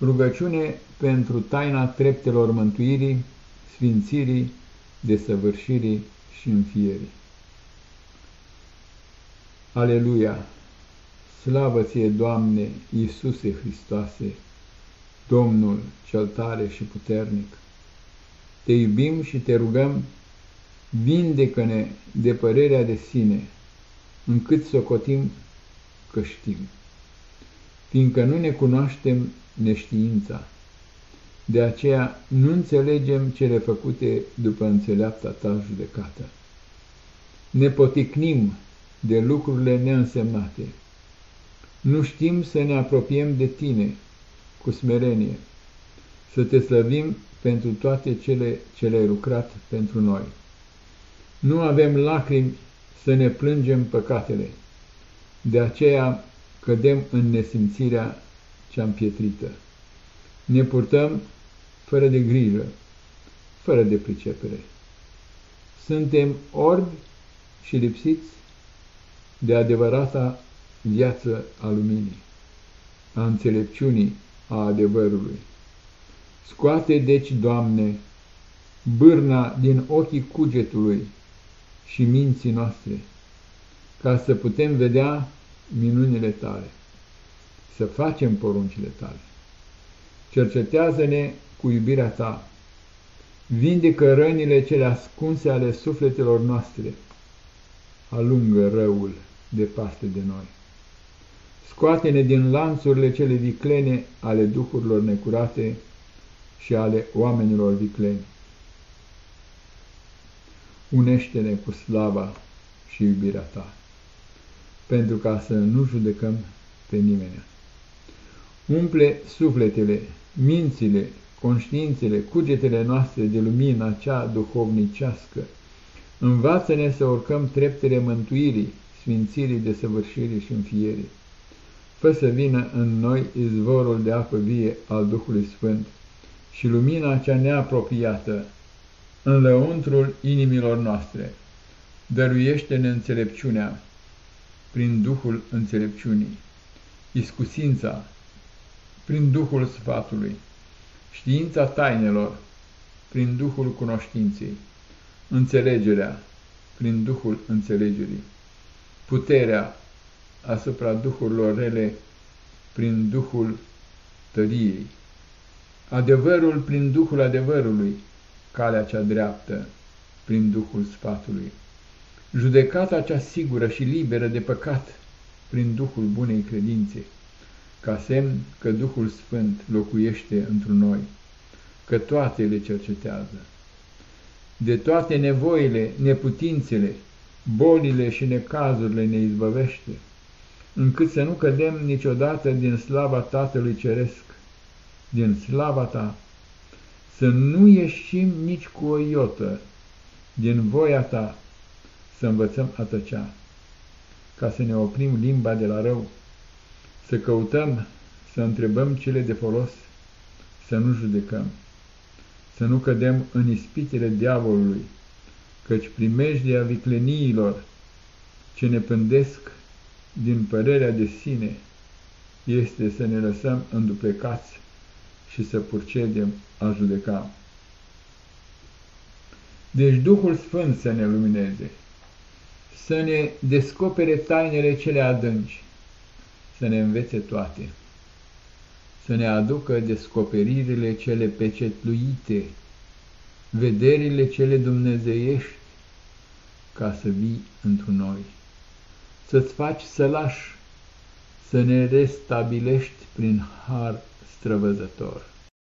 Rugăciune pentru taina treptelor mântuirii, sfințirii, desăvârșirii și înfierii. Aleluia! Slavă ție, Doamne, Iisuse Hristoase, Domnul cel tare și puternic! Te iubim și te rugăm, vindecă-ne de părerea de sine, încât să cotim că știm. Fiindcă nu ne cunoaștem neștiința. De aceea nu înțelegem cele făcute după înțeleapta ta judecată. Ne poticnim de lucrurile neînsemnate. Nu știm să ne apropiem de tine cu smerenie, să te slăvim pentru toate cele ce le-ai lucrat pentru noi. Nu avem lacrimi să ne plângem păcatele, de aceea cădem în nesimțirea cea împietrită. Ne purtăm fără de grijă, fără de pricepere. Suntem orbi și lipsiți de adevărata viață a luminii, a înțelepciunii, a adevărului. Scoate, deci, Doamne, bârna din ochii cugetului și minții noastre, ca să putem vedea minunile Tale să facem poruncile tale. Cercetează-ne cu iubirea ta. Vindecă rănile cele ascunse ale sufletelor noastre. Alungă răul departe de noi. Scoate-ne din lanțurile cele viclene ale duhurilor necurate și ale oamenilor vicleni. Unește-ne cu slava și iubirea ta, pentru ca să nu judecăm pe nimeni. Umple sufletele, mințile, conștiințele, cugetele noastre de lumina cea duhovnicească. Învață-ne să urcăm treptele mântuirii, sfințirii, desăvârșirii și înfierii. Fă să vină în noi izvorul de apă vie al Duhului Sfânt și lumina cea neapropiată în lăuntrul inimilor noastre. Dăruiește-ne înțelepciunea prin Duhul înțelepciunii, iscusința, prin Duhul sfatului, știința tainelor, prin Duhul cunoștinței, înțelegerea, prin Duhul înțelegerii, puterea asupra Duhurilor rele, prin Duhul tăriei, adevărul prin Duhul adevărului, calea cea dreaptă, prin Duhul sfatului, judecata cea sigură și liberă de păcat, prin Duhul bunei credințe, ca semn că Duhul Sfânt locuiește într noi, că toate le cercetează. De toate nevoile, neputințele, bolile și necazurile ne izbăvește, încât să nu cădem niciodată din slava Tatălui Ceresc, din slava Ta, să nu ieșim nici cu o iotă din voia Ta, să învățăm a tăcea, ca să ne oprim limba de la rău, să căutăm, să întrebăm cele de folos, să nu judecăm, să nu cădem în ispitele diavolului, căci primejdia vicleniilor ce ne pândesc din părerea de sine este să ne lăsăm înduplecați și să purcedem a judeca. Deci Duhul Sfânt să ne lumineze, să ne descopere tainele cele adânci, să ne învețe toate, să ne aducă descoperirile cele pecetluite, vederile cele dumnezeiești, ca să vii într noi, să-ți faci sălaș, să ne restabilești prin har străvăzător.